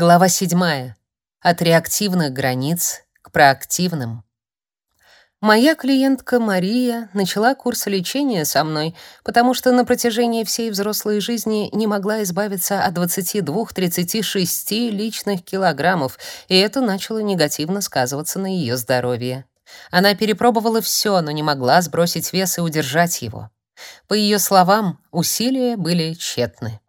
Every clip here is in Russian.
Глава 7. От реактивных границ к проактивным. Моя клиентка Мария начала курс лечения со мной, потому что на протяжении всей взрослой жизни не могла избавиться от 22-36 личных килограммов, и это начало негативно сказываться на ее здоровье. Она перепробовала все, но не могла сбросить вес и удержать его. По ее словам, усилия были тщетны.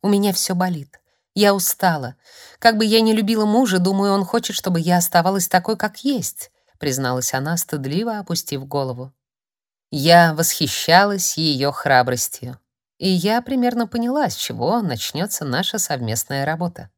«У меня все болит. Я устала. Как бы я ни любила мужа, думаю, он хочет, чтобы я оставалась такой, как есть, призналась она, стыдливо опустив голову. Я восхищалась ее храбростью, и я примерно поняла, с чего начнется наша совместная работа.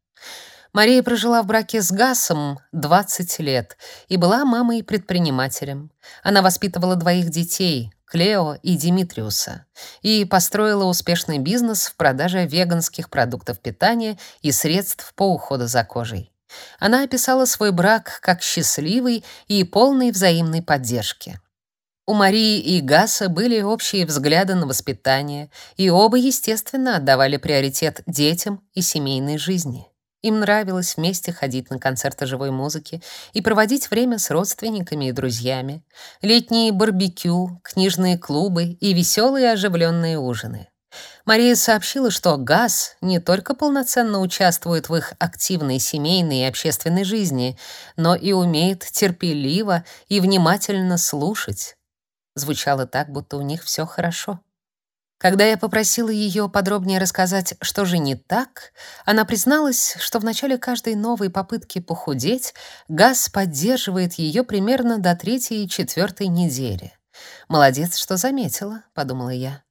Мария прожила в браке с Гасом 20 лет и была мамой-предпринимателем. Она воспитывала двоих детей, Клео и Димитриуса, и построила успешный бизнес в продаже веганских продуктов питания и средств по уходу за кожей. Она описала свой брак как счастливый и полный взаимной поддержки. У Марии и Гаса были общие взгляды на воспитание, и оба, естественно, отдавали приоритет детям и семейной жизни. Им нравилось вместе ходить на концерты живой музыки и проводить время с родственниками и друзьями, летние барбекю, книжные клубы и веселые оживленные ужины. Мария сообщила, что Газ не только полноценно участвует в их активной семейной и общественной жизни, но и умеет терпеливо и внимательно слушать. Звучало так, будто у них все хорошо. Когда я попросила ее подробнее рассказать, что же не так, она призналась, что в начале каждой новой попытки похудеть Газ поддерживает ее примерно до третьей и четвертой недели. «Молодец, что заметила», — подумала я.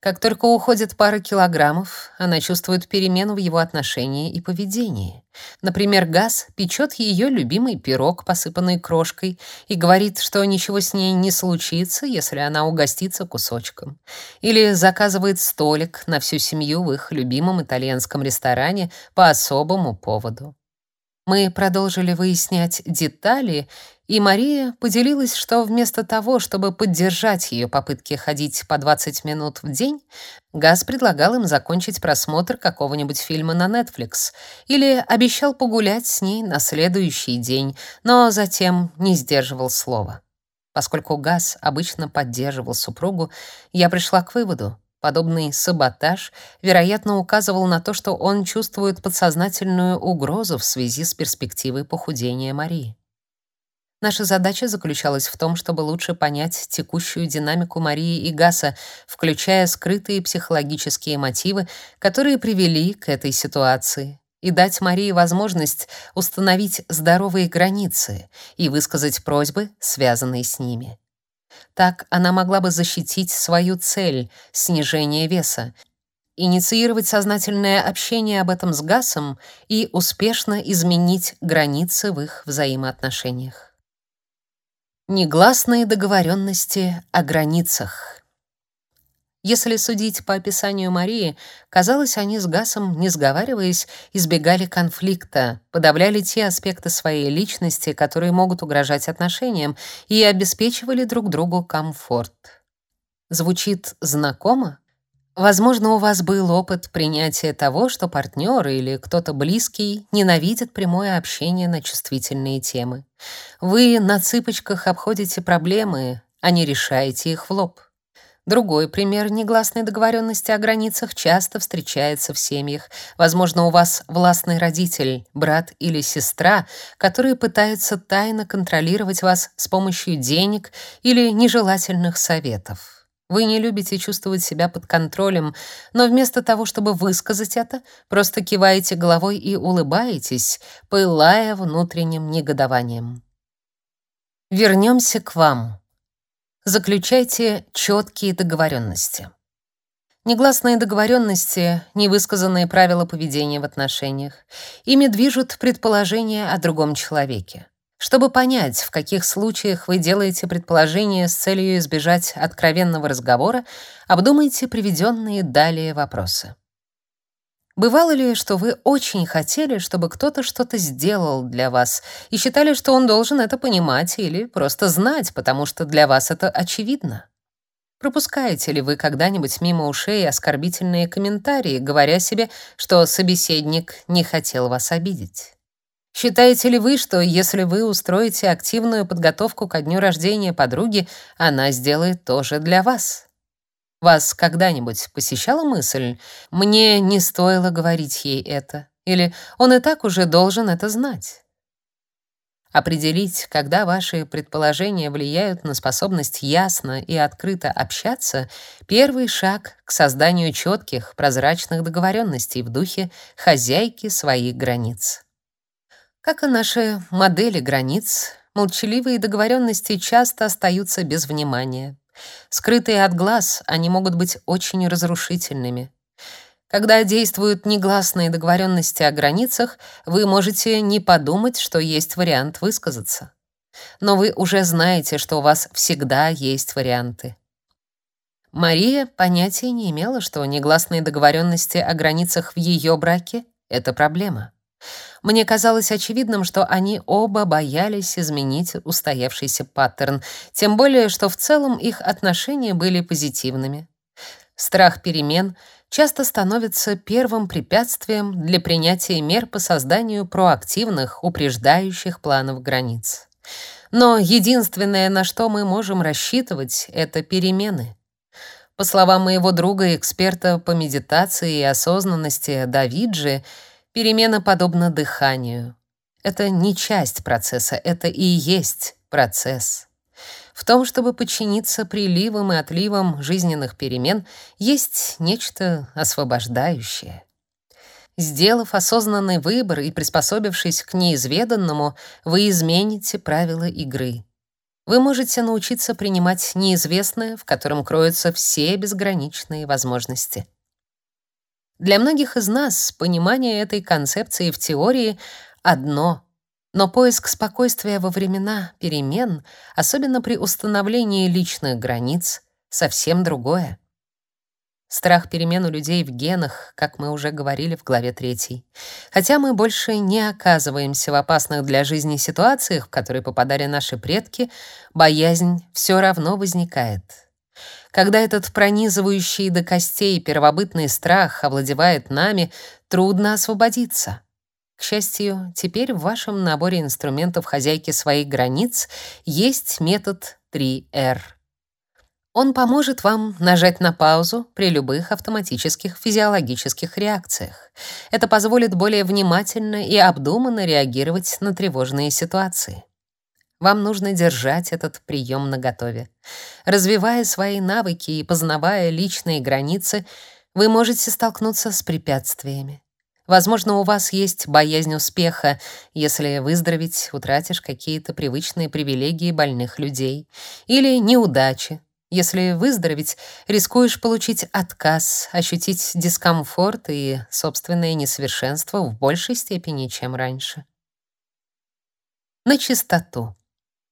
Как только уходит пара килограммов, она чувствует перемену в его отношении и поведении. Например, Газ печет ее любимый пирог, посыпанный крошкой, и говорит, что ничего с ней не случится, если она угостится кусочком. Или заказывает столик на всю семью в их любимом итальянском ресторане по особому поводу. Мы продолжили выяснять детали, и Мария поделилась, что вместо того, чтобы поддержать ее попытки ходить по 20 минут в день, Газ предлагал им закончить просмотр какого-нибудь фильма на Netflix или обещал погулять с ней на следующий день, но затем не сдерживал слова. Поскольку Газ обычно поддерживал супругу, я пришла к выводу, Подобный саботаж, вероятно, указывал на то, что он чувствует подсознательную угрозу в связи с перспективой похудения Марии. Наша задача заключалась в том, чтобы лучше понять текущую динамику Марии и Гаса, включая скрытые психологические мотивы, которые привели к этой ситуации, и дать Марии возможность установить здоровые границы и высказать просьбы, связанные с ними. Так она могла бы защитить свою цель — снижение веса, инициировать сознательное общение об этом с Гасом и успешно изменить границы в их взаимоотношениях. Негласные договоренности о границах. Если судить по описанию Марии, казалось, они с Гасом, не сговариваясь, избегали конфликта, подавляли те аспекты своей личности, которые могут угрожать отношениям, и обеспечивали друг другу комфорт. Звучит знакомо? Возможно, у вас был опыт принятия того, что партнер или кто-то близкий ненавидит прямое общение на чувствительные темы. Вы на цыпочках обходите проблемы, а не решаете их в лоб. Другой пример негласной договоренности о границах часто встречается в семьях. Возможно, у вас властный родитель, брат или сестра, которые пытаются тайно контролировать вас с помощью денег или нежелательных советов. Вы не любите чувствовать себя под контролем, но вместо того, чтобы высказать это, просто киваете головой и улыбаетесь, пылая внутренним негодованием. Вернемся к вам. Заключайте четкие договоренности. Негласные договоренности — невысказанные правила поведения в отношениях. Ими движут предположения о другом человеке. Чтобы понять, в каких случаях вы делаете предположения с целью избежать откровенного разговора, обдумайте приведенные далее вопросы. Бывало ли, что вы очень хотели, чтобы кто-то что-то сделал для вас и считали, что он должен это понимать или просто знать, потому что для вас это очевидно? Пропускаете ли вы когда-нибудь мимо ушей оскорбительные комментарии, говоря себе, что собеседник не хотел вас обидеть? Считаете ли вы, что если вы устроите активную подготовку ко дню рождения подруги, она сделает то же для вас? Вас когда-нибудь посещала мысль: мне не стоило говорить ей это, или он и так уже должен это знать? Определить, когда ваши предположения влияют на способность ясно и открыто общаться первый шаг к созданию четких, прозрачных договоренностей в духе хозяйки своих границ. Как и наши модели границ, молчаливые договоренности часто остаются без внимания. Скрытые от глаз, они могут быть очень разрушительными. Когда действуют негласные договоренности о границах, вы можете не подумать, что есть вариант высказаться. Но вы уже знаете, что у вас всегда есть варианты. Мария понятия не имела, что негласные договоренности о границах в ее браке — это проблема. Мне казалось очевидным, что они оба боялись изменить устоявшийся паттерн, тем более, что в целом их отношения были позитивными. Страх перемен — часто становится первым препятствием для принятия мер по созданию проактивных, упреждающих планов границ. Но единственное, на что мы можем рассчитывать, это перемены. По словам моего друга-эксперта по медитации и осознанности Давиджи, перемена подобна дыханию. Это не часть процесса, это и есть процесс. В том, чтобы подчиниться приливам и отливам жизненных перемен, есть нечто освобождающее. Сделав осознанный выбор и приспособившись к неизведанному, вы измените правила игры. Вы можете научиться принимать неизвестное, в котором кроются все безграничные возможности. Для многих из нас понимание этой концепции в теории одно но поиск спокойствия во времена перемен, особенно при установлении личных границ, совсем другое. Страх перемен у людей в генах, как мы уже говорили в главе 3. Хотя мы больше не оказываемся в опасных для жизни ситуациях, в которые попадали наши предки, боязнь все равно возникает. Когда этот пронизывающий до костей первобытный страх овладевает нами, трудно освободиться. К счастью, теперь в вашем наборе инструментов хозяйки своих границ есть метод 3R. Он поможет вам нажать на паузу при любых автоматических физиологических реакциях. Это позволит более внимательно и обдуманно реагировать на тревожные ситуации. Вам нужно держать этот прием наготове. Развивая свои навыки и познавая личные границы, вы можете столкнуться с препятствиями. Возможно, у вас есть боязнь успеха. Если выздороветь, утратишь какие-то привычные привилегии больных людей. Или неудачи. Если выздороветь, рискуешь получить отказ, ощутить дискомфорт и собственное несовершенство в большей степени, чем раньше. На чистоту.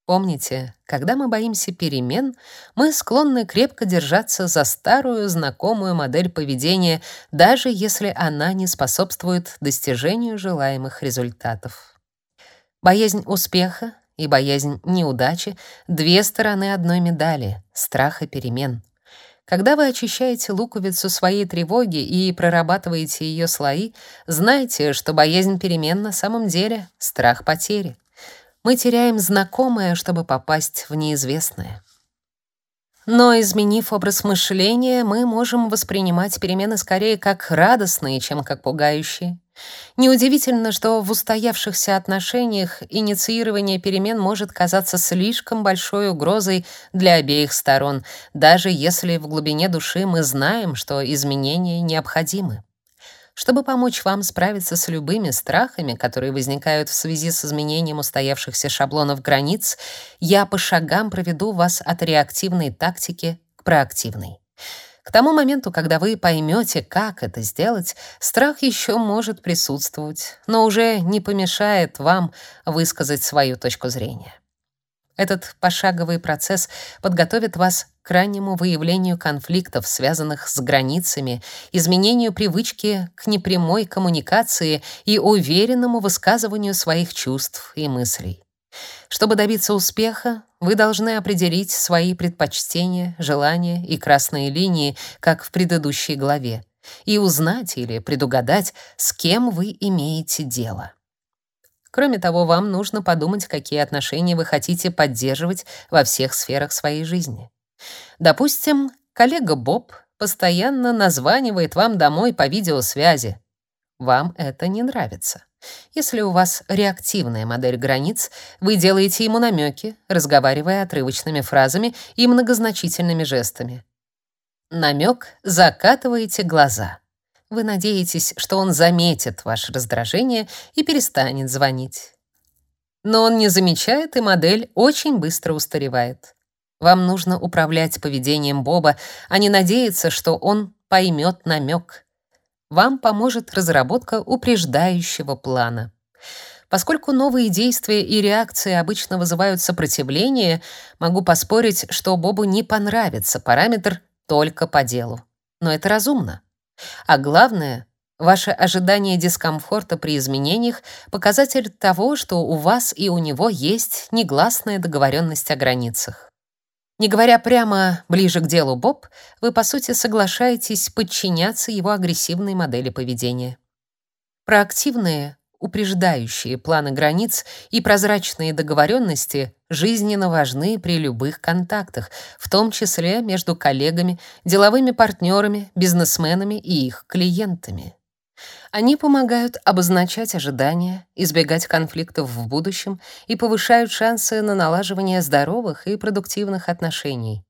Помните, когда мы боимся перемен, мы склонны крепко держаться за старую знакомую модель поведения, даже если она не способствует достижению желаемых результатов. Боязнь успеха и боязнь неудачи — две стороны одной медали — страха перемен. Когда вы очищаете луковицу своей тревоги и прорабатываете ее слои, знайте, что боязнь перемен на самом деле — страх потери. Мы теряем знакомое, чтобы попасть в неизвестное. Но изменив образ мышления, мы можем воспринимать перемены скорее как радостные, чем как пугающие. Неудивительно, что в устоявшихся отношениях инициирование перемен может казаться слишком большой угрозой для обеих сторон, даже если в глубине души мы знаем, что изменения необходимы. Чтобы помочь вам справиться с любыми страхами, которые возникают в связи с изменением устоявшихся шаблонов границ, я по шагам проведу вас от реактивной тактики к проактивной. К тому моменту, когда вы поймете, как это сделать, страх еще может присутствовать, но уже не помешает вам высказать свою точку зрения. Этот пошаговый процесс подготовит вас к раннему выявлению конфликтов, связанных с границами, изменению привычки к непрямой коммуникации и уверенному высказыванию своих чувств и мыслей. Чтобы добиться успеха, вы должны определить свои предпочтения, желания и красные линии, как в предыдущей главе, и узнать или предугадать, с кем вы имеете дело. Кроме того, вам нужно подумать, какие отношения вы хотите поддерживать во всех сферах своей жизни. Допустим, коллега Боб постоянно названивает вам домой по видеосвязи. Вам это не нравится. Если у вас реактивная модель границ, вы делаете ему намеки, разговаривая отрывочными фразами и многозначительными жестами. Намек закатываете глаза. Вы надеетесь, что он заметит ваше раздражение и перестанет звонить. Но он не замечает, и модель очень быстро устаревает. Вам нужно управлять поведением Боба, а не надеяться, что он поймет намек. Вам поможет разработка упреждающего плана. Поскольку новые действия и реакции обычно вызывают сопротивление, могу поспорить, что Бобу не понравится параметр только по делу. Но это разумно. А главное, ваше ожидание дискомфорта при изменениях — показатель того, что у вас и у него есть негласная договоренность о границах. Не говоря прямо ближе к делу Боб, вы, по сути, соглашаетесь подчиняться его агрессивной модели поведения. Проактивные упреждающие планы границ и прозрачные договоренности жизненно важны при любых контактах, в том числе между коллегами, деловыми партнерами, бизнесменами и их клиентами. Они помогают обозначать ожидания, избегать конфликтов в будущем и повышают шансы на налаживание здоровых и продуктивных отношений.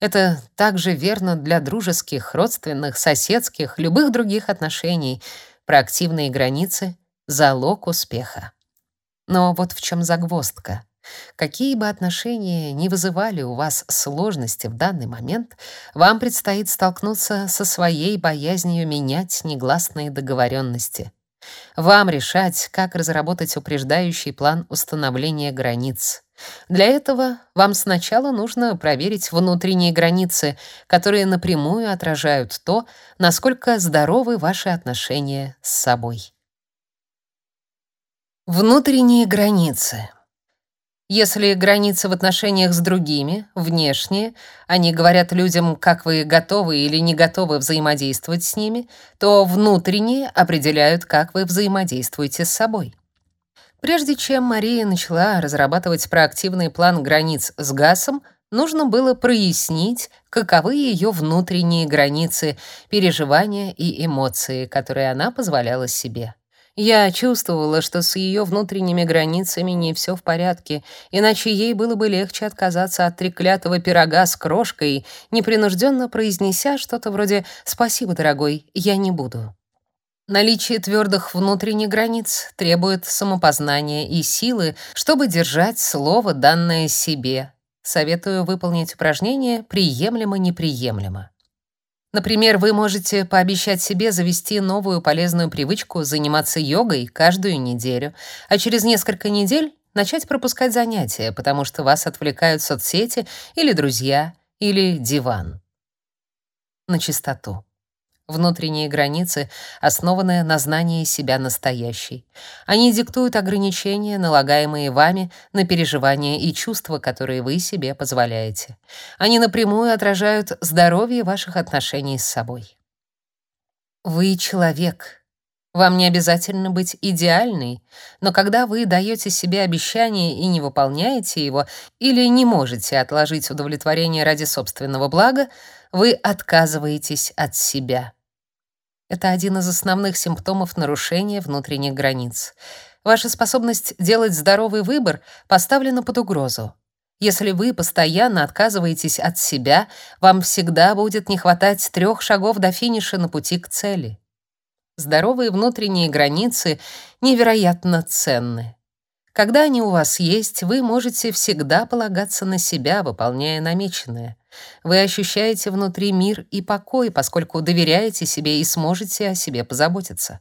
Это также верно для дружеских, родственных, соседских, любых других отношений. Проактивные границы залог успеха. Но вот в чем загвоздка. Какие бы отношения ни вызывали у вас сложности в данный момент, вам предстоит столкнуться со своей боязнью менять негласные договоренности. Вам решать, как разработать упреждающий план установления границ. Для этого вам сначала нужно проверить внутренние границы, которые напрямую отражают то, насколько здоровы ваши отношения с собой. Внутренние границы. Если границы в отношениях с другими, внешние, они говорят людям, как вы готовы или не готовы взаимодействовать с ними, то внутренние определяют, как вы взаимодействуете с собой. Прежде чем Мария начала разрабатывать проактивный план границ с Гасом, нужно было прояснить, каковы ее внутренние границы, переживания и эмоции, которые она позволяла себе. Я чувствовала, что с ее внутренними границами не все в порядке, иначе ей было бы легче отказаться от треклятого пирога с крошкой, непринужденно произнеся что-то вроде «Спасибо, дорогой, я не буду». Наличие твердых внутренних границ требует самопознания и силы, чтобы держать слово, данное себе. Советую выполнить упражнение «приемлемо-неприемлемо». Например, вы можете пообещать себе завести новую полезную привычку заниматься йогой каждую неделю, а через несколько недель начать пропускать занятия, потому что вас отвлекают соцсети или друзья, или диван. На чистоту. Внутренние границы, основанные на знании себя настоящей. Они диктуют ограничения, налагаемые вами на переживания и чувства, которые вы себе позволяете. Они напрямую отражают здоровье ваших отношений с собой. Вы человек. Вам не обязательно быть идеальной, но когда вы даете себе обещание и не выполняете его, или не можете отложить удовлетворение ради собственного блага, вы отказываетесь от себя. Это один из основных симптомов нарушения внутренних границ. Ваша способность делать здоровый выбор поставлена под угрозу. Если вы постоянно отказываетесь от себя, вам всегда будет не хватать трех шагов до финиша на пути к цели. Здоровые внутренние границы невероятно ценны. Когда они у вас есть, вы можете всегда полагаться на себя, выполняя намеченное. Вы ощущаете внутри мир и покой, поскольку доверяете себе и сможете о себе позаботиться.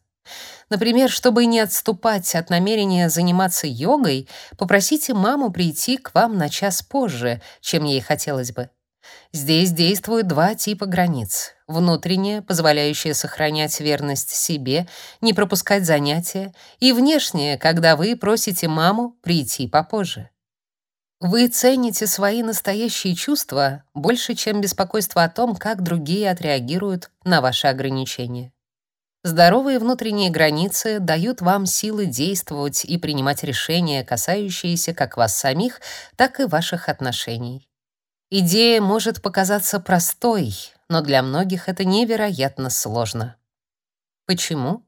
Например, чтобы не отступать от намерения заниматься йогой, попросите маму прийти к вам на час позже, чем ей хотелось бы. Здесь действуют два типа границ. Внутренняя, позволяющая сохранять верность себе, не пропускать занятия, и внешняя, когда вы просите маму прийти попозже. Вы цените свои настоящие чувства больше, чем беспокойство о том, как другие отреагируют на ваши ограничения. Здоровые внутренние границы дают вам силы действовать и принимать решения, касающиеся как вас самих, так и ваших отношений. Идея может показаться простой, но для многих это невероятно сложно. Почему?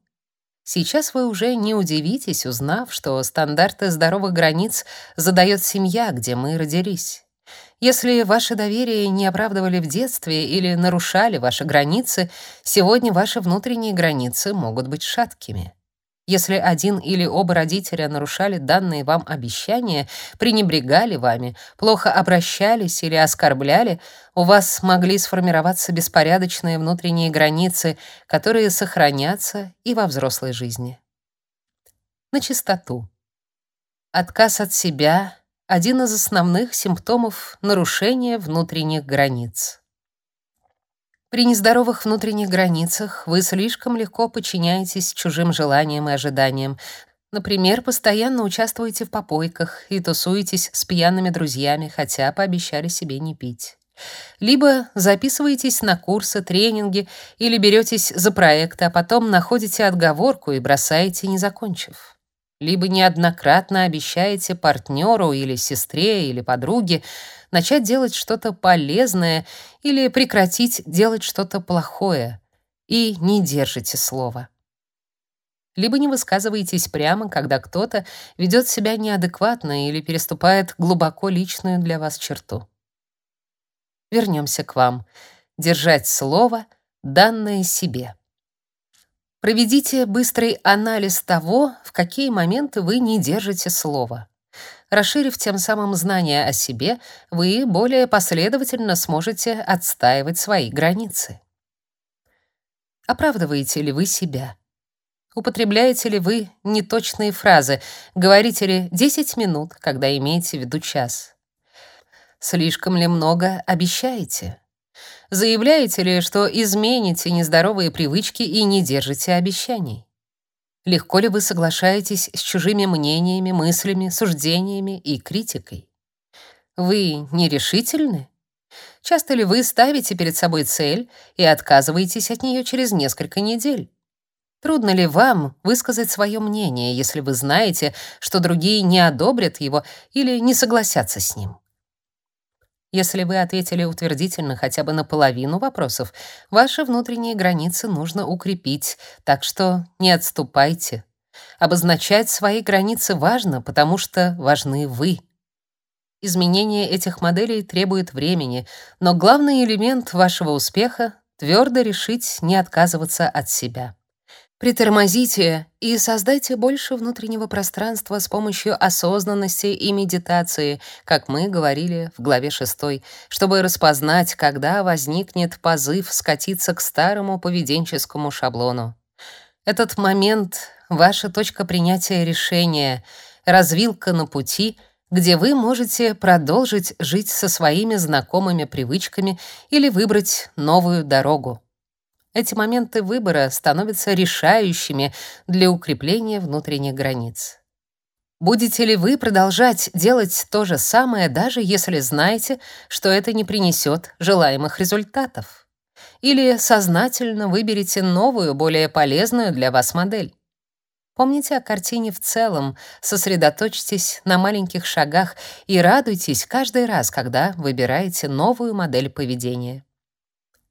Сейчас вы уже не удивитесь, узнав, что стандарты здоровых границ задает семья, где мы родились. Если ваше доверие не оправдывали в детстве или нарушали ваши границы, сегодня ваши внутренние границы могут быть шаткими. Если один или оба родителя нарушали данные вам обещания, пренебрегали вами, плохо обращались или оскорбляли, у вас могли сформироваться беспорядочные внутренние границы, которые сохранятся и во взрослой жизни. На чистоту. Отказ от себя — один из основных симптомов нарушения внутренних границ. При нездоровых внутренних границах вы слишком легко подчиняетесь чужим желаниям и ожиданиям. Например, постоянно участвуете в попойках и тусуетесь с пьяными друзьями, хотя пообещали себе не пить. Либо записываетесь на курсы, тренинги или беретесь за проекты, а потом находите отговорку и бросаете, не закончив либо неоднократно обещаете партнеру или сестре или подруге начать делать что-то полезное или прекратить делать что-то плохое и не держите слова. Либо не высказываетесь прямо, когда кто-то ведет себя неадекватно или переступает глубоко личную для вас черту. Вернемся к вам. Держать слово, данное себе. Проведите быстрый анализ того, в какие моменты вы не держите слово. Расширив тем самым знания о себе, вы более последовательно сможете отстаивать свои границы. Оправдываете ли вы себя? Употребляете ли вы неточные фразы? Говорите ли 10 минут, когда имеете в виду час? Слишком ли много обещаете? Заявляете ли, что измените нездоровые привычки и не держите обещаний? Легко ли вы соглашаетесь с чужими мнениями, мыслями, суждениями и критикой? Вы нерешительны? Часто ли вы ставите перед собой цель и отказываетесь от нее через несколько недель? Трудно ли вам высказать свое мнение, если вы знаете, что другие не одобрят его или не согласятся с ним? Если вы ответили утвердительно хотя бы на половину вопросов, ваши внутренние границы нужно укрепить, так что не отступайте. Обозначать свои границы важно, потому что важны вы. Изменение этих моделей требует времени, но главный элемент вашего успеха — твердо решить не отказываться от себя. Притормозите и создайте больше внутреннего пространства с помощью осознанности и медитации, как мы говорили в главе 6, чтобы распознать, когда возникнет позыв скатиться к старому поведенческому шаблону. Этот момент — ваша точка принятия решения, развилка на пути, где вы можете продолжить жить со своими знакомыми привычками или выбрать новую дорогу. Эти моменты выбора становятся решающими для укрепления внутренних границ. Будете ли вы продолжать делать то же самое, даже если знаете, что это не принесет желаемых результатов? Или сознательно выберете новую, более полезную для вас модель? Помните о картине в целом, сосредоточьтесь на маленьких шагах и радуйтесь каждый раз, когда выбираете новую модель поведения.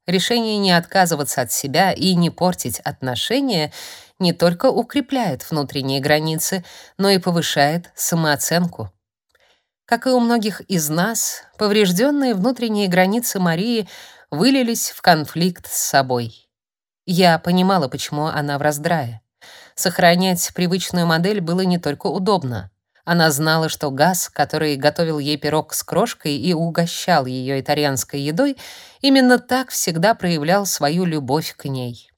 Решение не отказываться от себя и не портить отношения не только укрепляет внутренние границы, но и повышает самооценку. Как и у многих из нас, поврежденные внутренние границы Марии вылились в конфликт с собой. Я понимала, почему она в раздрае. Сохранять привычную модель было не только удобно. Она знала, что Газ, который готовил ей пирог с крошкой и угощал ее итальянской едой, именно так всегда проявлял свою любовь к ней.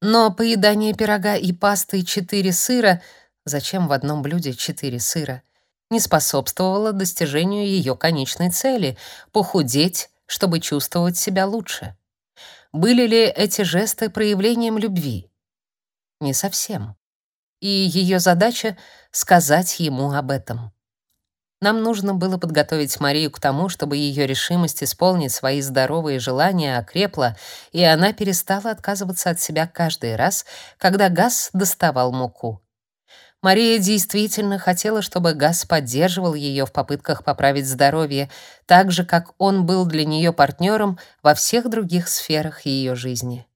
Но поедание пирога и пасты четыре сыра, зачем в одном блюде четыре сыра, не способствовало достижению ее конечной цели — похудеть, чтобы чувствовать себя лучше. Были ли эти жесты проявлением любви? Не совсем и ее задача — сказать ему об этом. Нам нужно было подготовить Марию к тому, чтобы ее решимость исполнить свои здоровые желания окрепла, и она перестала отказываться от себя каждый раз, когда Газ доставал муку. Мария действительно хотела, чтобы Газ поддерживал ее в попытках поправить здоровье, так же, как он был для нее партнером во всех других сферах ее жизни.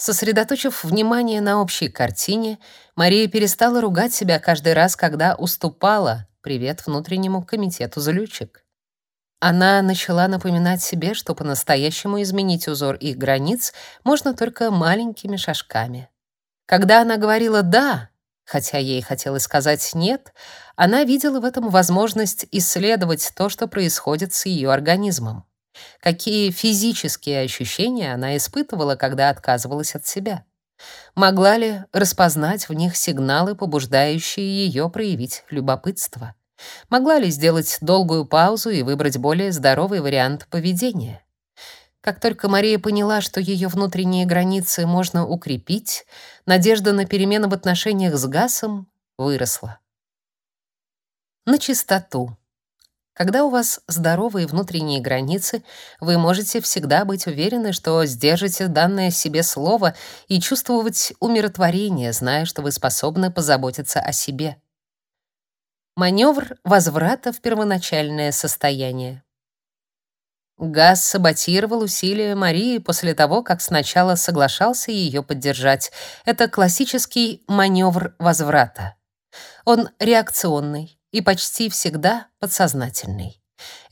Сосредоточив внимание на общей картине, Мария перестала ругать себя каждый раз, когда уступала, Привет внутреннему комитету залючек. Она начала напоминать себе, что по-настоящему изменить узор их границ можно только маленькими шажками. Когда она говорила «да», хотя ей хотелось сказать «нет», она видела в этом возможность исследовать то, что происходит с ее организмом. Какие физические ощущения она испытывала, когда отказывалась от себя. Могла ли распознать в них сигналы, побуждающие ее проявить любопытство? Могла ли сделать долгую паузу и выбрать более здоровый вариант поведения? Как только Мария поняла, что ее внутренние границы можно укрепить, надежда на перемены в отношениях с Гасом выросла. На чистоту. Когда у вас здоровые внутренние границы, вы можете всегда быть уверены, что сдержите данное себе слово и чувствовать умиротворение, зная, что вы способны позаботиться о себе. Маневр возврата в первоначальное состояние. Газ саботировал усилия Марии после того, как сначала соглашался ее поддержать. Это классический маневр возврата. Он реакционный, и почти всегда подсознательный.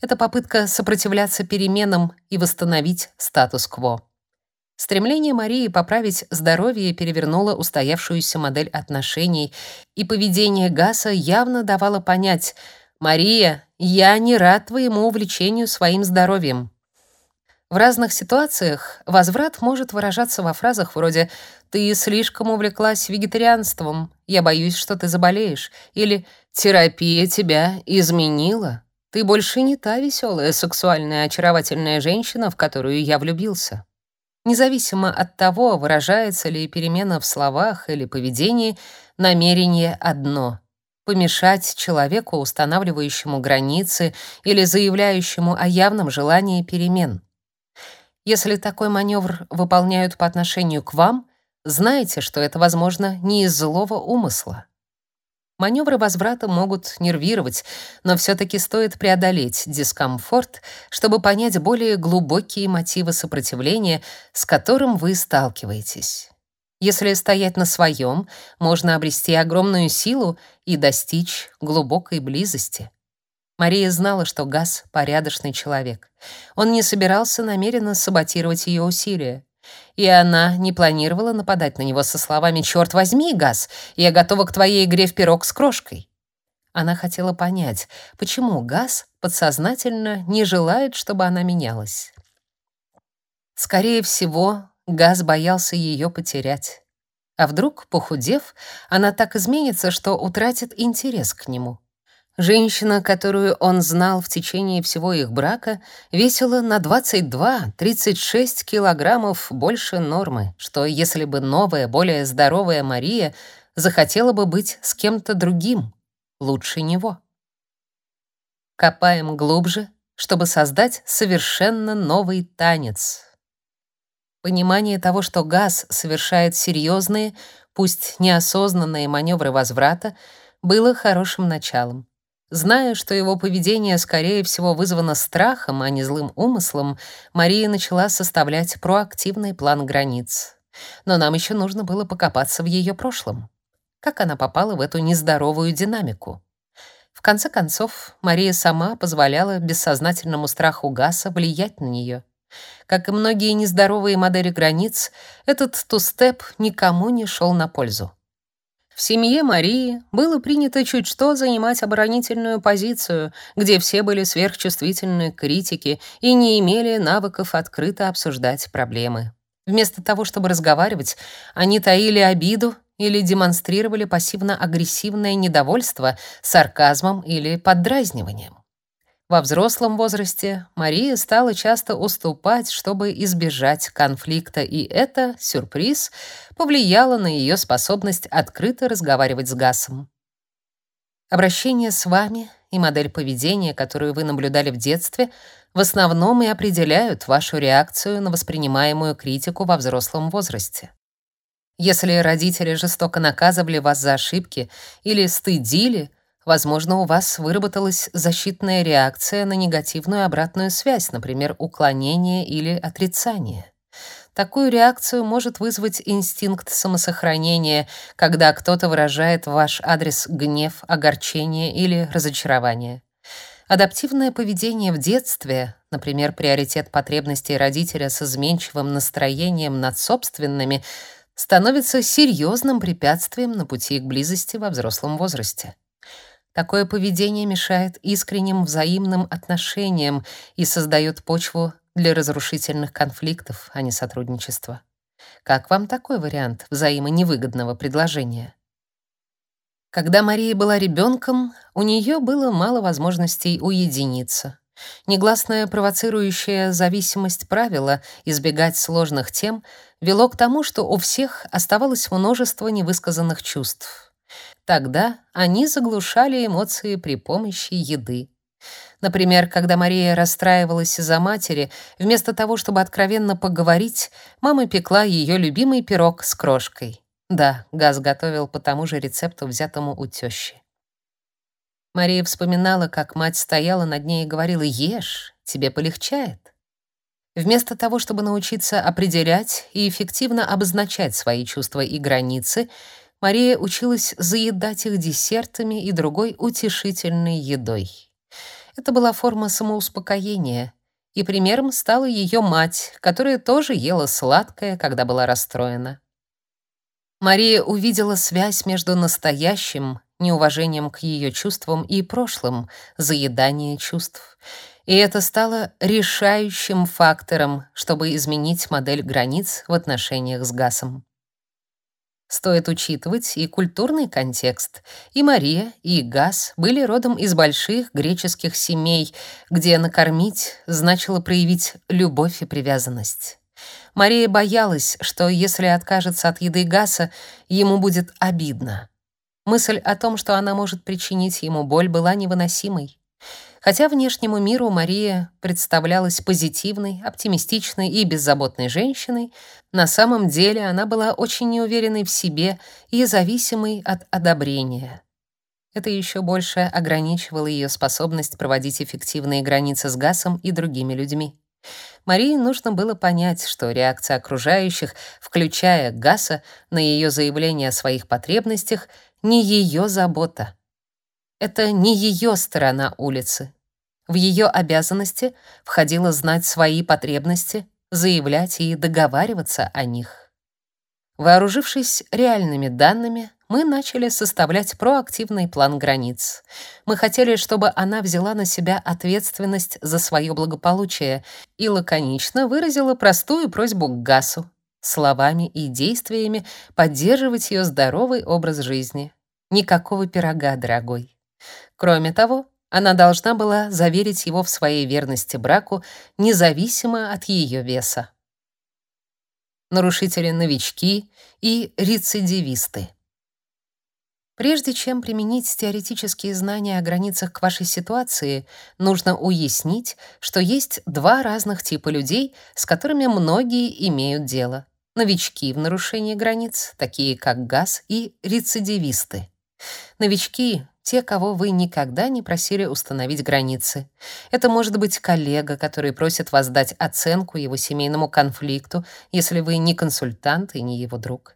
Это попытка сопротивляться переменам и восстановить статус-кво. Стремление Марии поправить здоровье перевернуло устоявшуюся модель отношений, и поведение Гаса явно давало понять: "Мария, я не рад твоему увлечению своим здоровьем". В разных ситуациях возврат может выражаться во фразах вроде «ты слишком увлеклась вегетарианством, я боюсь, что ты заболеешь» или «терапия тебя изменила, ты больше не та веселая, сексуальная, очаровательная женщина, в которую я влюбился». Независимо от того, выражается ли перемена в словах или поведении, намерение одно — помешать человеку, устанавливающему границы или заявляющему о явном желании перемен — если такой маневр выполняют по отношению к вам, знайте, что это возможно не из злого умысла. Маневры возврата могут нервировать, но все таки стоит преодолеть дискомфорт, чтобы понять более глубокие мотивы сопротивления, с которым вы сталкиваетесь. Если стоять на своем, можно обрести огромную силу и достичь глубокой близости. Мария знала, что Газ — порядочный человек. Он не собирался намеренно саботировать ее усилия. И она не планировала нападать на него со словами «Черт возьми, Газ, я готова к твоей игре в пирог с крошкой». Она хотела понять, почему Газ подсознательно не желает, чтобы она менялась. Скорее всего, Газ боялся ее потерять. А вдруг, похудев, она так изменится, что утратит интерес к нему. Женщина, которую он знал в течение всего их брака, весила на 22-36 килограммов больше нормы, что если бы новая, более здоровая Мария захотела бы быть с кем-то другим, лучше него. Копаем глубже, чтобы создать совершенно новый танец. Понимание того, что газ совершает серьезные, пусть неосознанные маневры возврата, было хорошим началом. Зная, что его поведение, скорее всего, вызвано страхом, а не злым умыслом, Мария начала составлять проактивный план границ. Но нам еще нужно было покопаться в ее прошлом. Как она попала в эту нездоровую динамику? В конце концов, Мария сама позволяла бессознательному страху Гаса влиять на нее. Как и многие нездоровые модели границ, этот тустеп никому не шел на пользу. В семье Марии было принято чуть что занимать оборонительную позицию, где все были сверхчувствительны к критике и не имели навыков открыто обсуждать проблемы. Вместо того, чтобы разговаривать, они таили обиду или демонстрировали пассивно-агрессивное недовольство сарказмом или поддразниванием. Во взрослом возрасте Мария стала часто уступать, чтобы избежать конфликта, и это, сюрприз, повлияло на ее способность открыто разговаривать с Гасом. Обращение с вами и модель поведения, которую вы наблюдали в детстве, в основном и определяют вашу реакцию на воспринимаемую критику во взрослом возрасте. Если родители жестоко наказывали вас за ошибки или стыдили, возможно, у вас выработалась защитная реакция на негативную обратную связь, например, уклонение или отрицание. Такую реакцию может вызвать инстинкт самосохранения, когда кто-то выражает в ваш адрес гнев, огорчение или разочарование. Адаптивное поведение в детстве, например, приоритет потребностей родителя с изменчивым настроением над собственными, становится серьезным препятствием на пути к близости во взрослом возрасте. Такое поведение мешает искренним взаимным отношениям и создает почву для разрушительных конфликтов, а не сотрудничества. Как вам такой вариант взаимоневыгодного предложения? Когда Мария была ребенком, у нее было мало возможностей уединиться. Негласная провоцирующая зависимость правила избегать сложных тем вело к тому, что у всех оставалось множество невысказанных чувств. Тогда они заглушали эмоции при помощи еды. Например, когда Мария расстраивалась из-за матери, вместо того, чтобы откровенно поговорить, мама пекла ее любимый пирог с крошкой. Да, Газ готовил по тому же рецепту, взятому у тещи. Мария вспоминала, как мать стояла над ней и говорила «Ешь, тебе полегчает». Вместо того, чтобы научиться определять и эффективно обозначать свои чувства и границы, Мария училась заедать их десертами и другой утешительной едой. Это была форма самоуспокоения, и примером стала ее мать, которая тоже ела сладкое, когда была расстроена. Мария увидела связь между настоящим, неуважением к ее чувствам и прошлым, заедание чувств. И это стало решающим фактором, чтобы изменить модель границ в отношениях с Гасом. Стоит учитывать и культурный контекст. И Мария, и Гас были родом из больших греческих семей, где накормить значило проявить любовь и привязанность. Мария боялась, что если откажется от еды Гаса, ему будет обидно. Мысль о том, что она может причинить ему боль, была невыносимой. Хотя внешнему миру Мария представлялась позитивной, оптимистичной и беззаботной женщиной, на самом деле она была очень неуверенной в себе и зависимой от одобрения. Это еще больше ограничивало ее способность проводить эффективные границы с Гасом и другими людьми. Марии нужно было понять, что реакция окружающих, включая Гаса, на ее заявление о своих потребностях не ее забота. Это не ее сторона улицы. В ее обязанности входило знать свои потребности, заявлять и договариваться о них. Вооружившись реальными данными, мы начали составлять проактивный план границ. Мы хотели, чтобы она взяла на себя ответственность за свое благополучие и лаконично выразила простую просьбу к Гасу словами и действиями поддерживать ее здоровый образ жизни. Никакого пирога, дорогой. Кроме того, она должна была заверить его в своей верности браку, независимо от ее веса. Нарушители-новички и рецидивисты. Прежде чем применить теоретические знания о границах к вашей ситуации, нужно уяснить, что есть два разных типа людей, с которыми многие имеют дело. Новички в нарушении границ, такие как газ, и рецидивисты. Новички — те, кого вы никогда не просили установить границы. Это может быть коллега, который просит вас дать оценку его семейному конфликту, если вы не консультант и не его друг.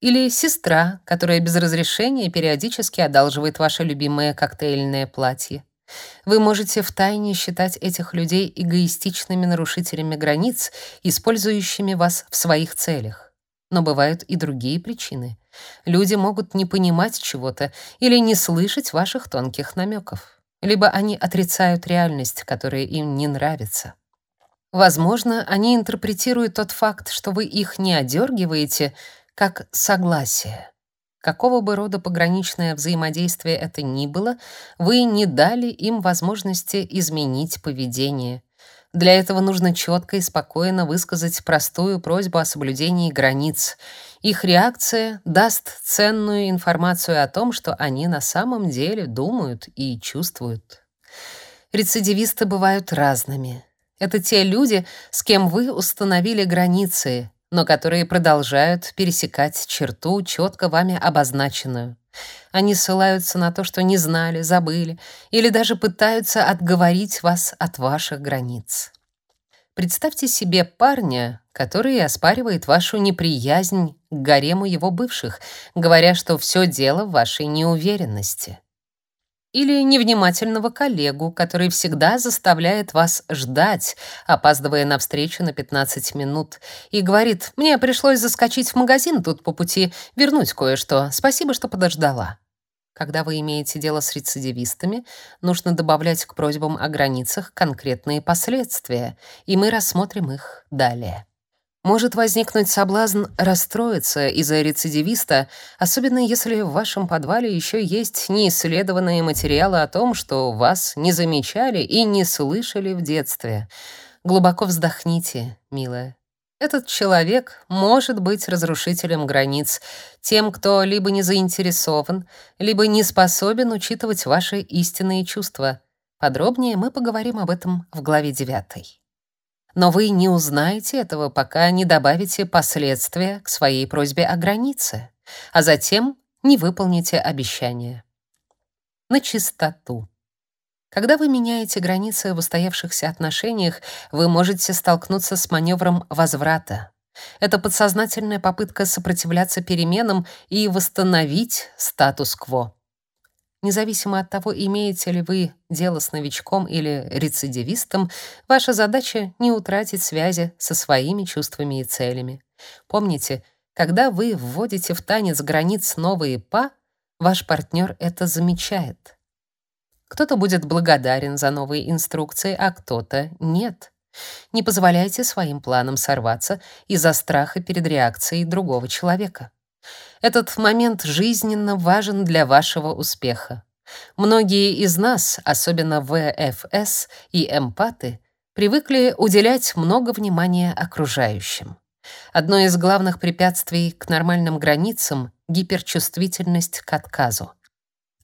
Или сестра, которая без разрешения периодически одалживает ваше любимое коктейльное платье. Вы можете втайне считать этих людей эгоистичными нарушителями границ, использующими вас в своих целях. Но бывают и другие причины. Люди могут не понимать чего-то или не слышать ваших тонких намеков. Либо они отрицают реальность, которая им не нравится. Возможно, они интерпретируют тот факт, что вы их не одергиваете, как согласие. Какого бы рода пограничное взаимодействие это ни было, вы не дали им возможности изменить поведение. Для этого нужно четко и спокойно высказать простую просьбу о соблюдении границ Их реакция даст ценную информацию о том, что они на самом деле думают и чувствуют. Рецидивисты бывают разными. Это те люди, с кем вы установили границы, но которые продолжают пересекать черту, четко вами обозначенную. Они ссылаются на то, что не знали, забыли, или даже пытаются отговорить вас от ваших границ. Представьте себе парня, который оспаривает вашу неприязнь к гарему его бывших, говоря, что все дело в вашей неуверенности. Или невнимательного коллегу, который всегда заставляет вас ждать, опаздывая на встречу на 15 минут, и говорит: "Мне пришлось заскочить в магазин тут по пути, вернуть кое-что. Спасибо, что подождала". Когда вы имеете дело с рецидивистами, нужно добавлять к просьбам о границах конкретные последствия, и мы рассмотрим их далее. Может возникнуть соблазн расстроиться из-за рецидивиста, особенно если в вашем подвале еще есть неисследованные материалы о том, что вас не замечали и не слышали в детстве. Глубоко вздохните, милая. Этот человек может быть разрушителем границ, тем, кто либо не заинтересован, либо не способен учитывать ваши истинные чувства. Подробнее мы поговорим об этом в главе 9. Но вы не узнаете этого, пока не добавите последствия к своей просьбе о границе, а затем не выполните обещание. На чистоту. Когда вы меняете границы в устоявшихся отношениях, вы можете столкнуться с маневром возврата. Это подсознательная попытка сопротивляться переменам и восстановить статус-кво. Независимо от того, имеете ли вы дело с новичком или рецидивистом, ваша задача не утратить связи со своими чувствами и целями. Помните, когда вы вводите в танец границ новые па, ваш партнер это замечает. Кто-то будет благодарен за новые инструкции, а кто-то нет. Не позволяйте своим планам сорваться из-за страха перед реакцией другого человека. Этот момент жизненно важен для вашего успеха. Многие из нас, особенно ВФС и эмпаты, привыкли уделять много внимания окружающим. Одно из главных препятствий к нормальным границам — гиперчувствительность к отказу.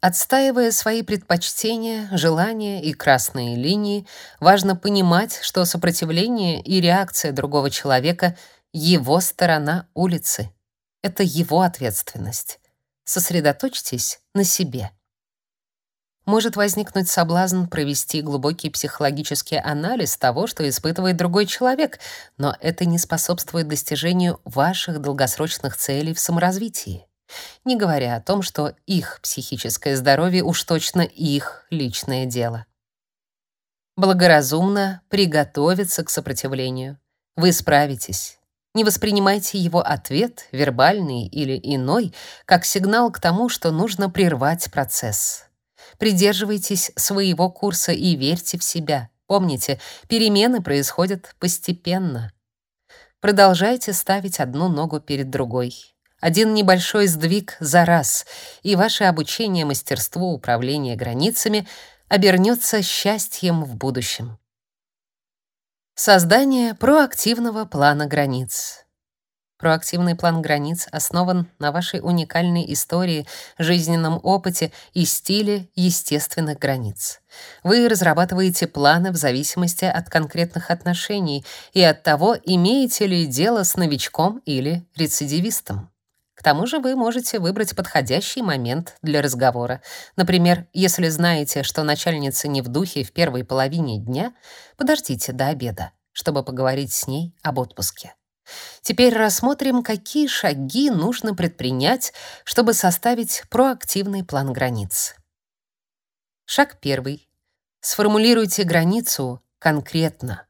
Отстаивая свои предпочтения, желания и красные линии, важно понимать, что сопротивление и реакция другого человека — его сторона улицы — это его ответственность. Сосредоточьтесь на себе. Может возникнуть соблазн провести глубокий психологический анализ того, что испытывает другой человек, но это не способствует достижению ваших долгосрочных целей в саморазвитии. Не говоря о том, что их психическое здоровье уж точно их личное дело. Благоразумно приготовиться к сопротивлению. Вы справитесь. Не воспринимайте его ответ, вербальный или иной, как сигнал к тому, что нужно прервать процесс. Придерживайтесь своего курса и верьте в себя. Помните, перемены происходят постепенно. Продолжайте ставить одну ногу перед другой. Один небольшой сдвиг за раз, и ваше обучение мастерству управления границами обернется счастьем в будущем. Создание проактивного плана границ. Проактивный план границ основан на вашей уникальной истории, жизненном опыте и стиле естественных границ. Вы разрабатываете планы в зависимости от конкретных отношений и от того, имеете ли дело с новичком или рецидивистом. К тому же вы можете выбрать подходящий момент для разговора. Например, если знаете, что начальница не в духе в первой половине дня, подождите до обеда, чтобы поговорить с ней об отпуске. Теперь рассмотрим, какие шаги нужно предпринять, чтобы составить проактивный план границ. Шаг первый. Сформулируйте границу конкретно.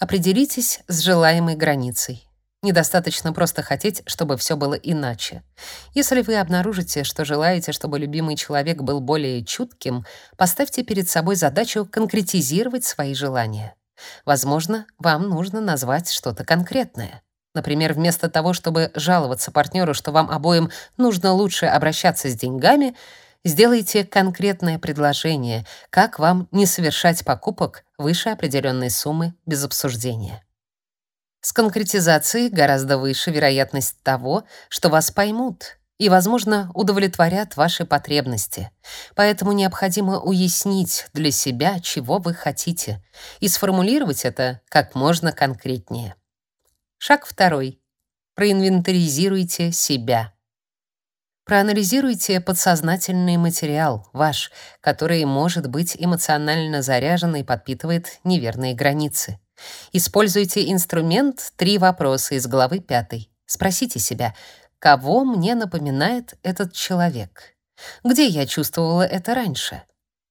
Определитесь с желаемой границей. Недостаточно просто хотеть, чтобы все было иначе. Если вы обнаружите, что желаете, чтобы любимый человек был более чутким, поставьте перед собой задачу конкретизировать свои желания. Возможно, вам нужно назвать что-то конкретное. Например, вместо того, чтобы жаловаться партнеру, что вам обоим нужно лучше обращаться с деньгами, сделайте конкретное предложение, как вам не совершать покупок выше определенной суммы без обсуждения. С конкретизацией гораздо выше вероятность того, что вас поймут и, возможно, удовлетворят ваши потребности. Поэтому необходимо уяснить для себя, чего вы хотите, и сформулировать это как можно конкретнее. Шаг второй. Проинвентаризируйте себя. Проанализируйте подсознательный материал, ваш, который может быть эмоционально заряжен и подпитывает неверные границы. Используйте инструмент «Три вопроса» из главы 5. Спросите себя, кого мне напоминает этот человек? Где я чувствовала это раньше?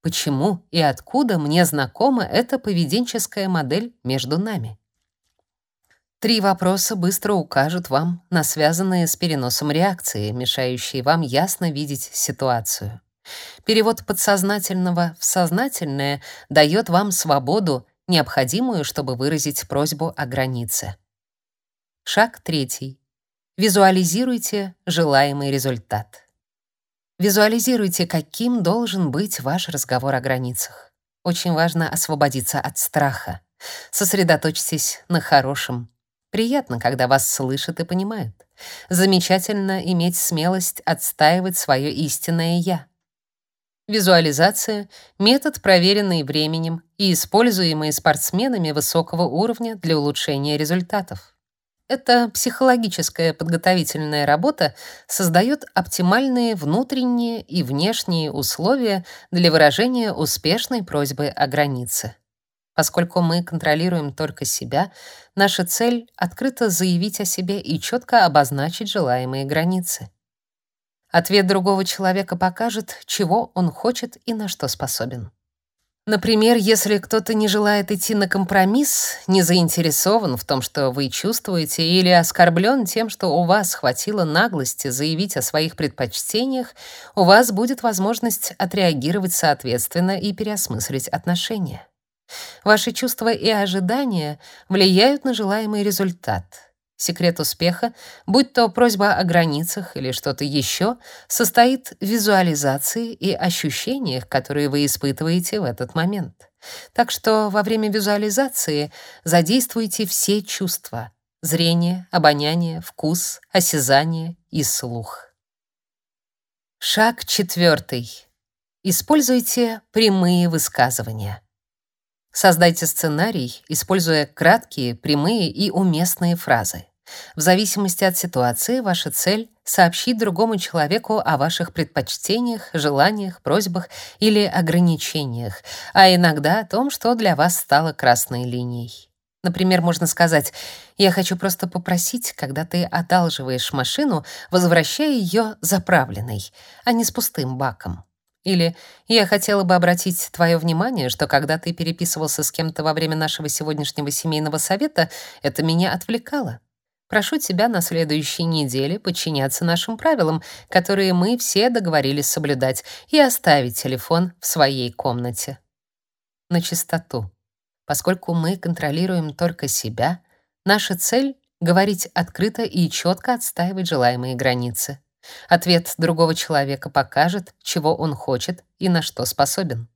Почему и откуда мне знакома эта поведенческая модель между нами? Три вопроса быстро укажут вам на связанные с переносом реакции, мешающие вам ясно видеть ситуацию. Перевод подсознательного в сознательное дает вам свободу, необходимую, чтобы выразить просьбу о границе. Шаг третий. Визуализируйте желаемый результат. Визуализируйте, каким должен быть ваш разговор о границах. Очень важно освободиться от страха. Сосредоточьтесь на хорошем, Приятно, когда вас слышат и понимают. Замечательно иметь смелость отстаивать свое истинное «я». Визуализация — метод, проверенный временем и используемый спортсменами высокого уровня для улучшения результатов. Эта психологическая подготовительная работа создает оптимальные внутренние и внешние условия для выражения успешной просьбы о границе. Поскольку мы контролируем только себя, наша цель — открыто заявить о себе и четко обозначить желаемые границы. Ответ другого человека покажет, чего он хочет и на что способен. Например, если кто-то не желает идти на компромисс, не заинтересован в том, что вы чувствуете, или оскорблен тем, что у вас хватило наглости заявить о своих предпочтениях, у вас будет возможность отреагировать соответственно и переосмыслить отношения. Ваши чувства и ожидания влияют на желаемый результат. Секрет успеха, будь то просьба о границах или что-то еще, состоит в визуализации и ощущениях, которые вы испытываете в этот момент. Так что во время визуализации задействуйте все чувства: зрение, обоняние, вкус, осязание и слух. Шаг четвертый. Используйте прямые высказывания. Создайте сценарий, используя краткие, прямые и уместные фразы. В зависимости от ситуации ваша цель — сообщить другому человеку о ваших предпочтениях, желаниях, просьбах или ограничениях, а иногда о том, что для вас стало красной линией. Например, можно сказать «Я хочу просто попросить, когда ты одалживаешь машину, возвращай ее заправленной, а не с пустым баком». Или «Я хотела бы обратить твое внимание, что когда ты переписывался с кем-то во время нашего сегодняшнего семейного совета, это меня отвлекало. Прошу тебя на следующей неделе подчиняться нашим правилам, которые мы все договорились соблюдать, и оставить телефон в своей комнате». На чистоту. Поскольку мы контролируем только себя, наша цель — говорить открыто и четко отстаивать желаемые границы. Ответ другого человека покажет, чего он хочет и на что способен.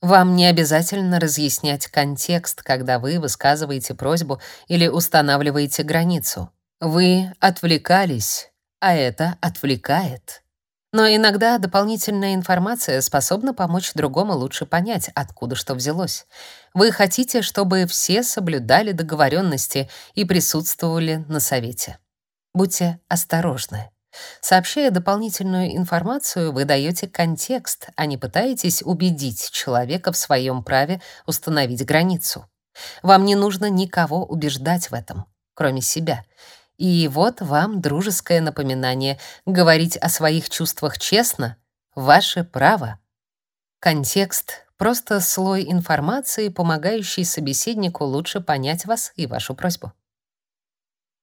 Вам не обязательно разъяснять контекст, когда вы высказываете просьбу или устанавливаете границу. Вы отвлекались, а это отвлекает. Но иногда дополнительная информация способна помочь другому лучше понять, откуда что взялось. Вы хотите, чтобы все соблюдали договоренности и присутствовали на совете. Будьте осторожны. Сообщая дополнительную информацию, вы даете контекст, а не пытаетесь убедить человека в своем праве установить границу. Вам не нужно никого убеждать в этом, кроме себя. И вот вам дружеское напоминание говорить о своих чувствах честно — ваше право. Контекст — просто слой информации, помогающий собеседнику лучше понять вас и вашу просьбу.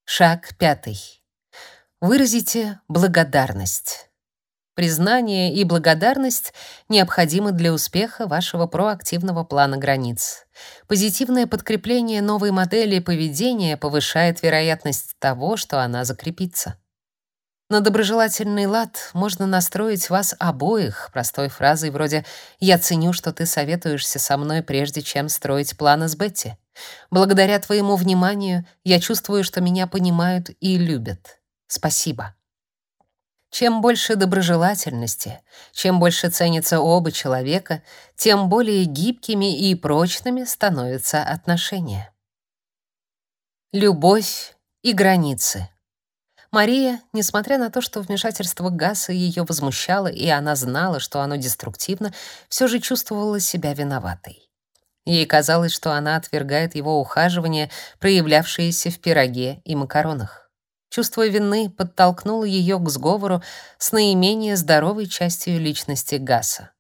Шаг пятый. Выразите благодарность. Признание и благодарность необходимы для успеха вашего проактивного плана границ. Позитивное подкрепление новой модели поведения повышает вероятность того, что она закрепится. На доброжелательный лад можно настроить вас обоих простой фразой вроде «Я ценю, что ты советуешься со мной, прежде чем строить планы с Бетти». Благодаря твоему вниманию я чувствую, что меня понимают и любят. Спасибо. Чем больше доброжелательности, чем больше ценится оба человека, тем более гибкими и прочными становятся отношения. Любовь и границы. Мария, несмотря на то, что вмешательство Гаса ее возмущало, и она знала, что оно деструктивно, все же чувствовала себя виноватой. Ей казалось, что она отвергает его ухаживание, проявлявшееся в пироге и макаронах. Чувство вины подтолкнуло ее к сговору с наименее здоровой частью личности Гаса.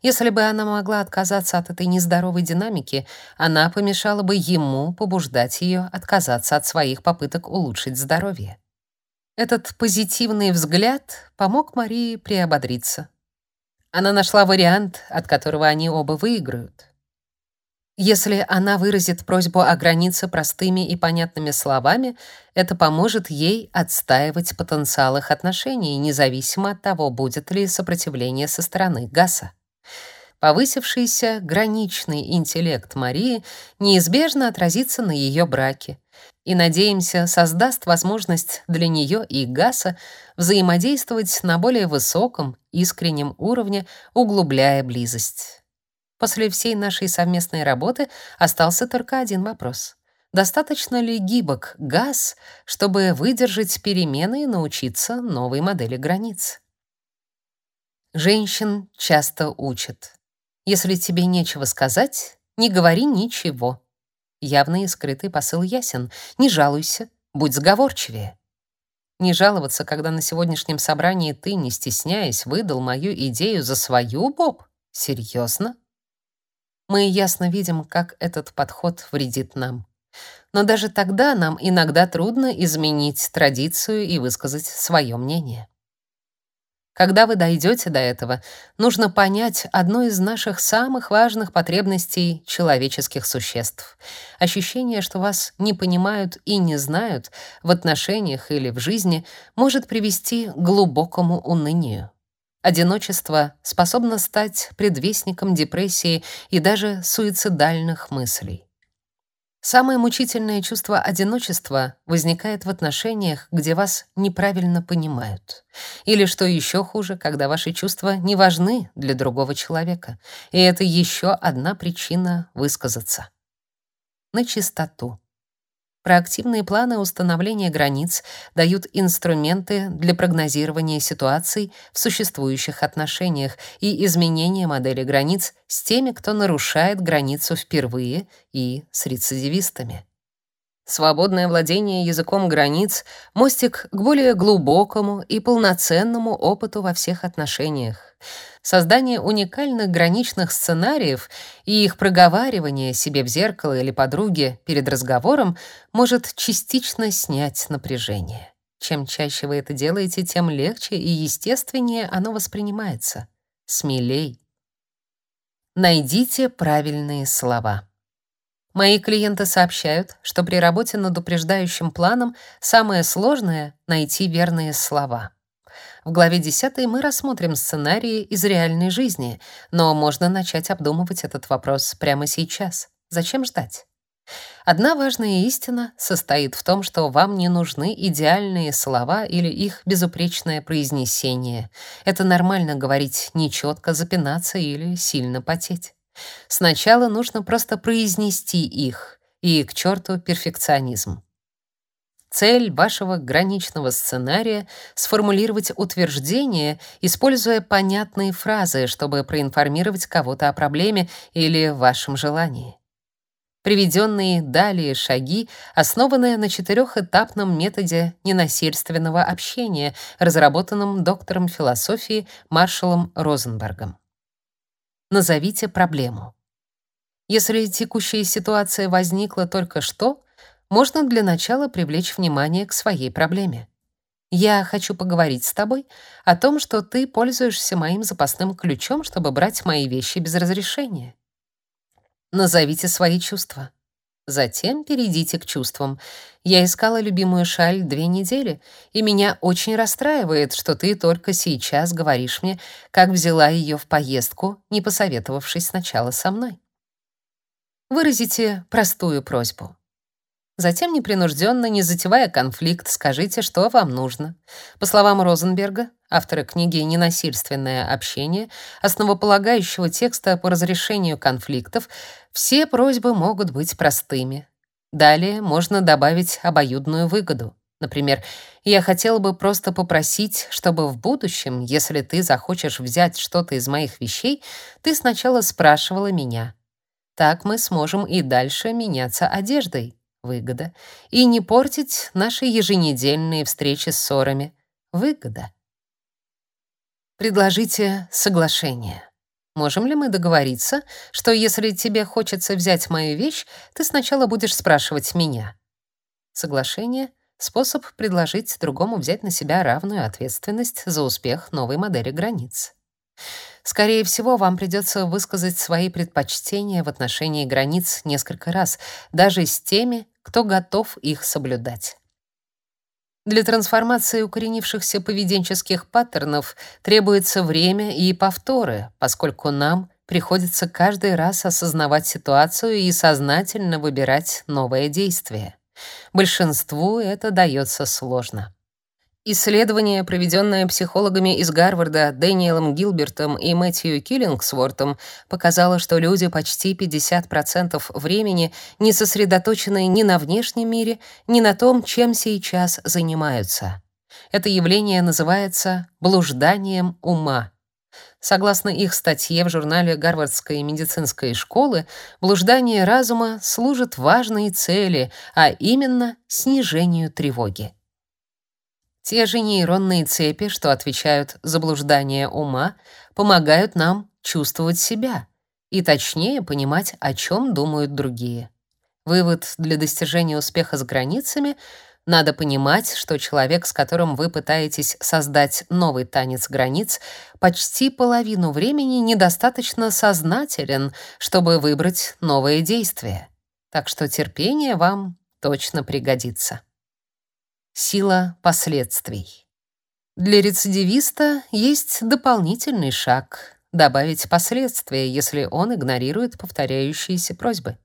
Если бы она могла отказаться от этой нездоровой динамики, она помешала бы ему побуждать ее отказаться от своих попыток улучшить здоровье. Этот позитивный взгляд помог Марии приободриться. Она нашла вариант, от которого они оба выиграют. Если она выразит просьбу о границе простыми и понятными словами, это поможет ей отстаивать потенциал их отношений, независимо от того, будет ли сопротивление со стороны Гаса. Повысившийся граничный интеллект Марии неизбежно отразится на ее браке, и, надеемся, создаст возможность для нее и Гаса взаимодействовать на более высоком, искреннем уровне, углубляя близость. После всей нашей совместной работы остался только один вопрос. Достаточно ли гибок газ, чтобы выдержать перемены и научиться новой модели границ? Женщин часто учат. Если тебе нечего сказать, не говори ничего. Явный и скрытый посыл ясен. Не жалуйся, будь сговорчивее. Не жаловаться, когда на сегодняшнем собрании ты, не стесняясь, выдал мою идею за свою, Боб? Серьезно? Мы ясно видим, как этот подход вредит нам. Но даже тогда нам иногда трудно изменить традицию и высказать свое мнение. Когда вы дойдете до этого, нужно понять одну из наших самых важных потребностей человеческих существ. Ощущение, что вас не понимают и не знают в отношениях или в жизни, может привести к глубокому унынию. Одиночество способно стать предвестником депрессии и даже суицидальных мыслей. Самое мучительное чувство одиночества возникает в отношениях, где вас неправильно понимают. Или, что еще хуже, когда ваши чувства не важны для другого человека. И это еще одна причина высказаться. На чистоту. Проактивные планы установления границ дают инструменты для прогнозирования ситуаций в существующих отношениях и изменения модели границ с теми, кто нарушает границу впервые, и с рецидивистами. Свободное владение языком границ — мостик к более глубокому и полноценному опыту во всех отношениях. Создание уникальных граничных сценариев и их проговаривание себе в зеркало или подруге перед разговором может частично снять напряжение. Чем чаще вы это делаете, тем легче и естественнее оно воспринимается. Смелей. Найдите правильные слова. Мои клиенты сообщают, что при работе над упреждающим планом самое сложное — найти верные слова. В главе 10 мы рассмотрим сценарии из реальной жизни, но можно начать обдумывать этот вопрос прямо сейчас. Зачем ждать? Одна важная истина состоит в том, что вам не нужны идеальные слова или их безупречное произнесение. Это нормально говорить нечетко, запинаться или сильно потеть. Сначала нужно просто произнести их, и к черту перфекционизм. Цель вашего граничного сценария — сформулировать утверждение, используя понятные фразы, чтобы проинформировать кого-то о проблеме или вашем желании. Приведенные далее шаги основаны на четырехэтапном методе ненасильственного общения, разработанном доктором философии Маршалом Розенбергом. Назовите проблему. Если текущая ситуация возникла только что, можно для начала привлечь внимание к своей проблеме. Я хочу поговорить с тобой о том, что ты пользуешься моим запасным ключом, чтобы брать мои вещи без разрешения. Назовите свои чувства. Затем перейдите к чувствам. Я искала любимую шаль две недели, и меня очень расстраивает, что ты только сейчас говоришь мне, как взяла ее в поездку, не посоветовавшись сначала со мной. Выразите простую просьбу. Затем непринужденно, не затевая конфликт, скажите, что вам нужно. По словам Розенберга, автора книги «Ненасильственное общение», основополагающего текста по разрешению конфликтов, все просьбы могут быть простыми. Далее можно добавить обоюдную выгоду. Например, я хотел бы просто попросить, чтобы в будущем, если ты захочешь взять что-то из моих вещей, ты сначала спрашивала меня. Так мы сможем и дальше меняться одеждой выгода, и не портить наши еженедельные встречи с ссорами, выгода. Предложите соглашение. Можем ли мы договориться, что если тебе хочется взять мою вещь, ты сначала будешь спрашивать меня? Соглашение — способ предложить другому взять на себя равную ответственность за успех новой модели границ. Скорее всего, вам придется высказать свои предпочтения в отношении границ несколько раз, даже с теми, кто готов их соблюдать. Для трансформации укоренившихся поведенческих паттернов требуется время и повторы, поскольку нам приходится каждый раз осознавать ситуацию и сознательно выбирать новое действие. Большинству это дается сложно. Исследование, проведенное психологами из Гарварда Дэниелом Гилбертом и Мэтью Киллингсвортом, показало, что люди почти 50% времени не сосредоточены ни на внешнем мире, ни на том, чем сейчас занимаются. Это явление называется блужданием ума. Согласно их статье в журнале Гарвардской медицинской школы, блуждание разума служит важной цели, а именно снижению тревоги. Те же нейронные цепи, что отвечают за блуждание ума, помогают нам чувствовать себя и точнее понимать, о чем думают другие. Вывод для достижения успеха с границами — надо понимать, что человек, с которым вы пытаетесь создать новый танец границ, почти половину времени недостаточно сознателен, чтобы выбрать новое действие. Так что терпение вам точно пригодится. Сила последствий. Для рецидивиста есть дополнительный шаг — добавить последствия, если он игнорирует повторяющиеся просьбы.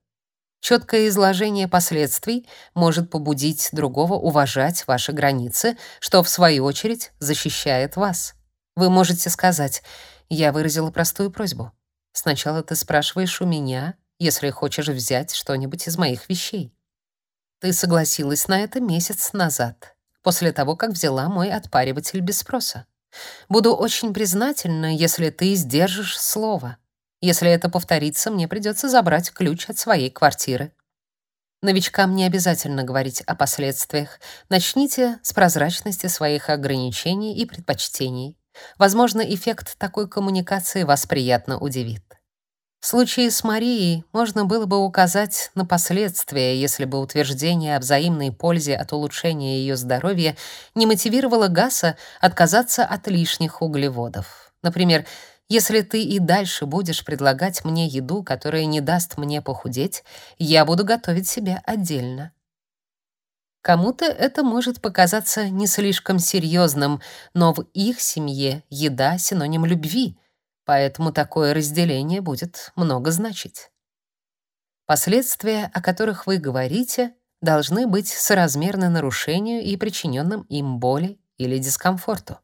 Четкое изложение последствий может побудить другого уважать ваши границы, что, в свою очередь, защищает вас. Вы можете сказать «Я выразила простую просьбу. Сначала ты спрашиваешь у меня, если хочешь взять что-нибудь из моих вещей. Ты согласилась на это месяц назад, после того, как взяла мой отпариватель без спроса. Буду очень признательна, если ты сдержишь слово. Если это повторится, мне придется забрать ключ от своей квартиры. Новичкам не обязательно говорить о последствиях. Начните с прозрачности своих ограничений и предпочтений. Возможно, эффект такой коммуникации вас приятно удивит. В случае с Марией можно было бы указать на последствия, если бы утверждение о взаимной пользе от улучшения ее здоровья не мотивировало Гаса отказаться от лишних углеводов. Например, если ты и дальше будешь предлагать мне еду, которая не даст мне похудеть, я буду готовить себе отдельно. Кому-то это может показаться не слишком серьезным, но в их семье еда — синоним любви — Поэтому такое разделение будет много значить. Последствия, о которых вы говорите, должны быть соразмерны нарушению и причиненным им боли или дискомфорту.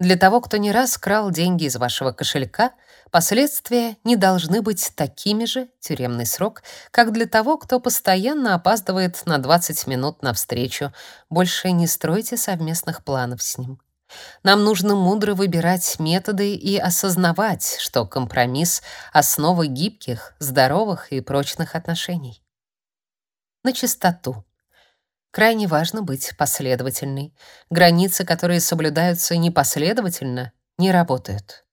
Для того, кто не раз крал деньги из вашего кошелька, последствия не должны быть такими же, тюремный срок, как для того, кто постоянно опаздывает на 20 минут на встречу. Больше не стройте совместных планов с ним. Нам нужно мудро выбирать методы и осознавать, что компромисс — основа гибких, здоровых и прочных отношений. На чистоту. Крайне важно быть последовательной. Границы, которые соблюдаются непоследовательно, не работают.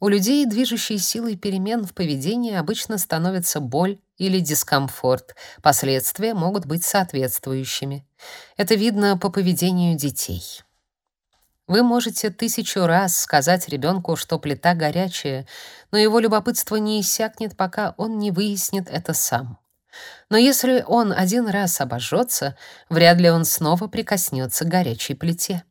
У людей, движущей силой перемен в поведении, обычно становится боль или дискомфорт. Последствия могут быть соответствующими. Это видно по поведению детей. Вы можете тысячу раз сказать ребенку, что плита горячая, но его любопытство не иссякнет, пока он не выяснит это сам. Но если он один раз обожжется, вряд ли он снова прикоснется к горячей плите.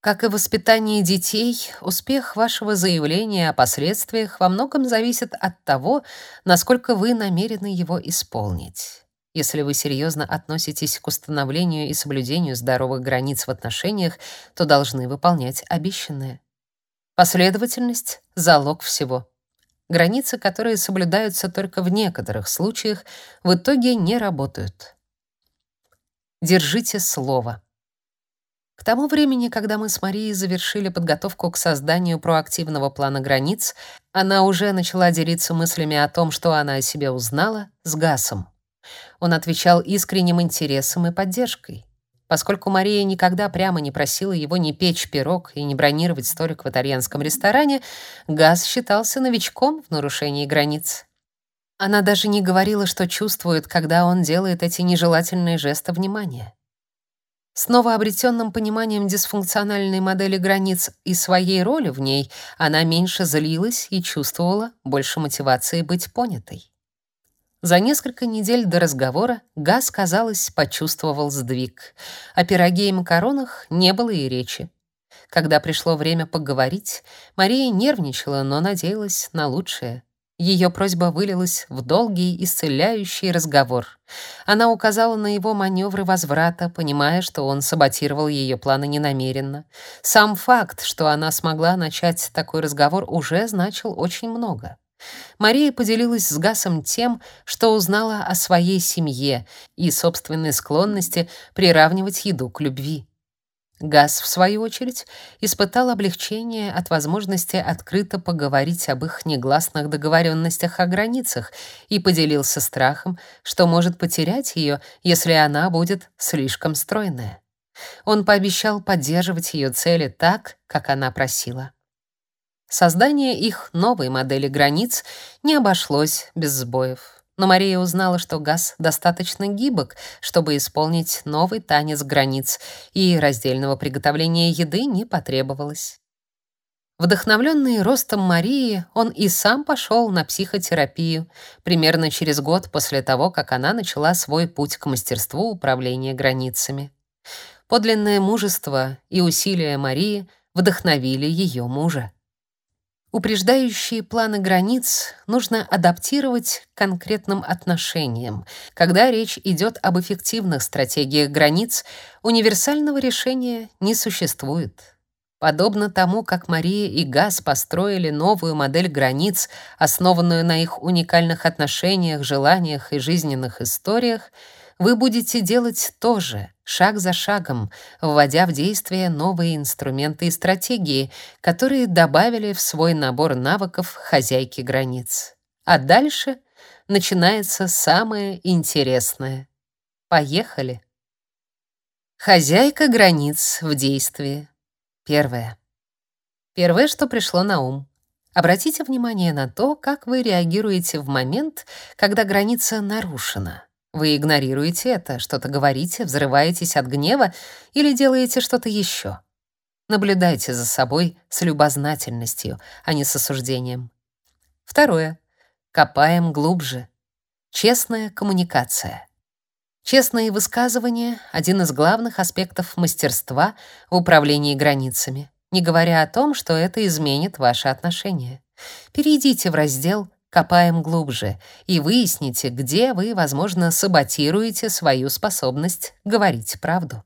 Как и воспитание детей, успех вашего заявления о последствиях во многом зависит от того, насколько вы намерены его исполнить. Если вы серьезно относитесь к установлению и соблюдению здоровых границ в отношениях, то должны выполнять обещанное. Последовательность — залог всего. Границы, которые соблюдаются только в некоторых случаях, в итоге не работают. Держите слово. К тому времени, когда мы с Марией завершили подготовку к созданию проактивного плана границ, она уже начала делиться мыслями о том, что она о себе узнала, с Гасом. Он отвечал искренним интересом и поддержкой. Поскольку Мария никогда прямо не просила его не печь пирог и не бронировать столик в итальянском ресторане, Гас считался новичком в нарушении границ. Она даже не говорила, что чувствует, когда он делает эти нежелательные жесты внимания. С новообретенным пониманием дисфункциональной модели границ и своей роли в ней она меньше злилась и чувствовала больше мотивации быть понятой. За несколько недель до разговора Газ, казалось, почувствовал сдвиг. О пироге и макаронах не было и речи. Когда пришло время поговорить, Мария нервничала, но надеялась на лучшее. Ее просьба вылилась в долгий исцеляющий разговор. Она указала на его маневры возврата, понимая, что он саботировал ее планы ненамеренно. Сам факт, что она смогла начать такой разговор, уже значил очень много. Мария поделилась с Гасом тем, что узнала о своей семье и собственной склонности приравнивать еду к любви. Газ, в свою очередь, испытал облегчение от возможности открыто поговорить об их негласных договоренностях о границах и поделился страхом, что может потерять ее, если она будет слишком стройная. Он пообещал поддерживать ее цели так, как она просила. Создание их новой модели границ не обошлось без сбоев но Мария узнала, что газ достаточно гибок, чтобы исполнить новый танец границ, и раздельного приготовления еды не потребовалось. Вдохновленный ростом Марии, он и сам пошел на психотерапию, примерно через год после того, как она начала свой путь к мастерству управления границами. Подлинное мужество и усилия Марии вдохновили ее мужа. Упреждающие планы границ нужно адаптировать к конкретным отношениям. Когда речь идет об эффективных стратегиях границ, универсального решения не существует. Подобно тому, как Мария и Газ построили новую модель границ, основанную на их уникальных отношениях, желаниях и жизненных историях, вы будете делать то же, шаг за шагом, вводя в действие новые инструменты и стратегии, которые добавили в свой набор навыков хозяйки границ. А дальше начинается самое интересное. Поехали. Хозяйка границ в действии. Первое. Первое, что пришло на ум. Обратите внимание на то, как вы реагируете в момент, когда граница нарушена. Вы игнорируете это, что-то говорите, взрываетесь от гнева или делаете что-то еще. Наблюдайте за собой с любознательностью, а не с осуждением. Второе. Копаем глубже. Честная коммуникация. Честные высказывания — один из главных аспектов мастерства в управлении границами, не говоря о том, что это изменит ваши отношения. Перейдите в раздел Копаем глубже и выясните, где вы, возможно, саботируете свою способность говорить правду.